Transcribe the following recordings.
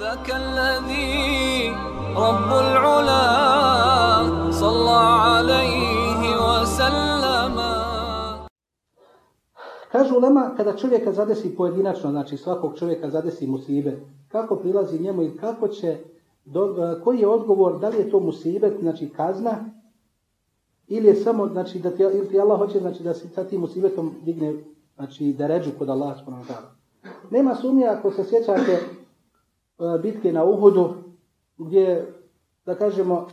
ذاك الذي رب العلا صلى عليه وسلم Kažu lema, kada čovjeka zadesi pojedinačno, znači svakog čovjeka zadesi musibe, kako prilazi njemu i kako će, do- e, koji je odgovor, da li je to musibet, znači kazna, ili je samo, znači, da ti, ili ti Allah hoće, znači, da se sa tim musibetom digne, znači, da ređu kod Allah subhanahu wa ta'ala. Nema sumnje ako se sjećate e, bitke na Uhudu, gdje, da kažemo,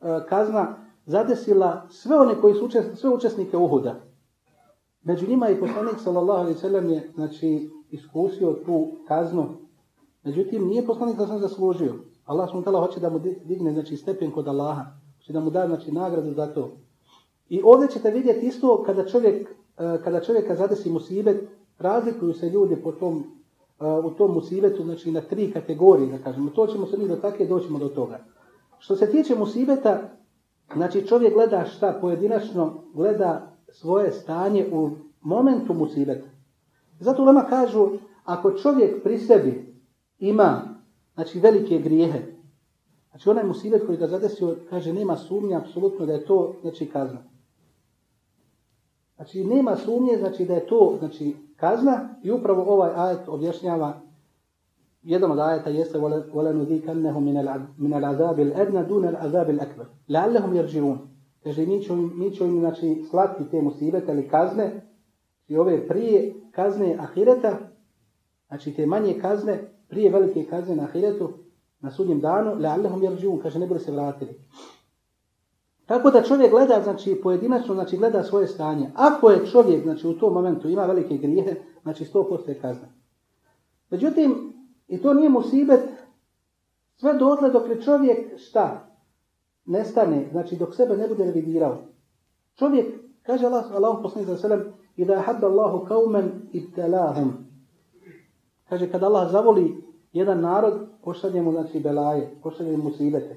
e, kazna zadesila sve one koji su učes- sve učesnike Uhuda. Među njima i poslanik sallallahu alejhi ve sellem je znači iskusio tu kaznu. Međutim nije poslanik da sam zaslužio. Allah subhanahu hoće da mu di- digne znači stepen kod Allaha, hoće da mu da znači nagradu za to. I ovdje ćete vidjeti isto kada čovjek e, kada čovjeka zadesi musibet, razlikuju se ljudi po tom e, u tom musibetu znači na tri kategorije, da kažemo. To ćemo se mi do takve doćemo do toga. Što se tiče musibeta, znači čovjek gleda šta pojedinačno, gleda svoje stanje u momentu musibeta. Zato lama kažu, ako čovjek pri sebi ima znači velike grijehe, znači onaj musibet koji ga zadesio, kaže nema sumnje apsolutno da je to znači kazna. Znači nema sumnje znači da je to znači kazna i upravo ovaj ajet objašnjava jedan od ajeta jeste وَلَنُذِيكَنَّهُمْ مِنَ الْعَذَابِ الْأَدْنَ دُونَ الْعَذَابِ الْأَكْبَرِ لَعَلَّهُمْ يَرْجِعُونَ Kaže, mi ćemo, mi ćemo im znači, slati te musibete ili kazne, i ove prije kazne ahireta, znači te manje kazne, prije velike kazne na ahiretu, na sudnjem danu, لَعَلَّهُمْ يَرْجِعُونَ Kaže, ne bude se vratili. Tako da čovjek gleda, znači pojedinačno, znači gleda svoje stanje. Ako je čovjek, znači u tom momentu ima velike grijehe, znači 100% je kazna. Međutim, i to nije musibet sve dotle dok je čovjek šta? Nestane, znači dok sebe ne bude revidirao. Čovjek, kaže Allah, Allah poslanik za selem, i da hadda Allahu kaumen ibtelahum. Kaže, kada Allah zavoli jedan narod, pošalje mu, znači, belaje, pošalje mu musibete.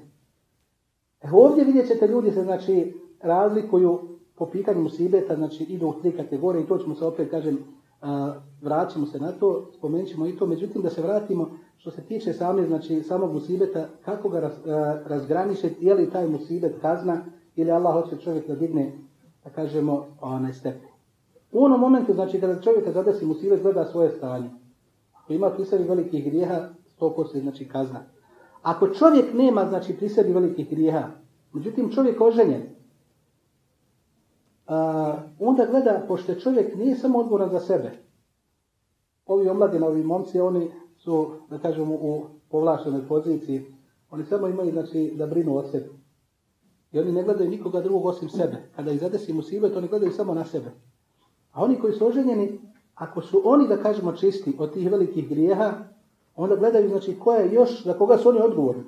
E ovdje vidjet ćete ljudi se, znači, razlikuju po pitanju musibeta, znači, idu u tri kategorije i to ćemo se opet, kažem, vraćamo se na to, spomenut ćemo i to, međutim da se vratimo što se tiče same, znači, samog musibeta, kako ga raz, razgraničiti, je li taj musibet kazna ili Allah hoće čovjek da digne, da kažemo, onaj stepen. U onom momentu, znači, kada čovjeka zadesi musibet, gleda svoje stanje. Ako ima pri sebi velikih grijeha, 100% znači kazna. Ako čovjek nema, znači, pri sebi velikih grijeha, međutim čovjek oženjen, a, onda gleda, pošto čovjek nije samo odgovoran za sebe. Ovi omladina, ovi momci, oni su, da kažemo, u povlaštenoj poziciji. Oni samo imaju, znači, da brinu o sebi. I oni ne gledaju nikoga drugog osim sebe. Kada ih zadesi musibet, oni gledaju samo na sebe. A oni koji su oženjeni, ako su oni, da kažemo, čisti od tih velikih grijeha, onda gledaju, znači, ko je još, za koga su oni odgovorni.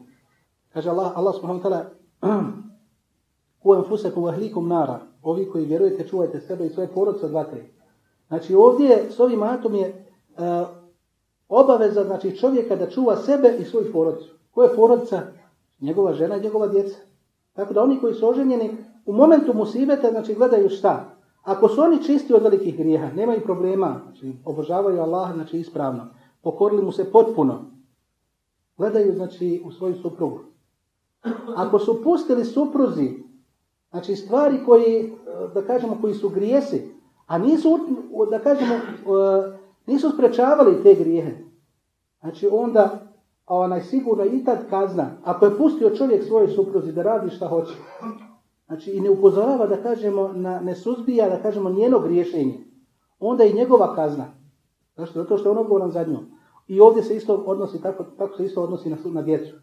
Kaže Allah, Allah subhanahu wa ta'ala, ku enfusekum ahlikum nara, ovi koji vjerujete, čuvajte sebe i svoje porodce od vatre. Znači ovdje s ovim atom je uh, obaveza znači, čovjeka da čuva sebe i svoju porodcu. Ko je porodca? Njegova žena i njegova djeca. Tako da oni koji su oženjeni u momentu musibeta znači gledaju šta? Ako su oni čisti od velikih grijeha, nemaju problema, znači obožavaju Allah znači ispravno, pokorili mu se potpuno, gledaju znači u svoju suprugu. Ako su pustili supruzi, znači stvari koji, da kažemo, koji su grijesi, a nisu, da kažemo, nisu sprečavali te grijehe, znači onda onaj sigurno i tad kazna, ako je pustio čovjek svoje supruzi da radi šta hoće, znači i ne upozorava da kažemo, na, ne suzbija da kažemo njeno griješenje, onda i njegova kazna. Zašto? Zato što je on odgovoran za njom. I ovdje se isto odnosi, tako, tako se isto odnosi na, na djecu.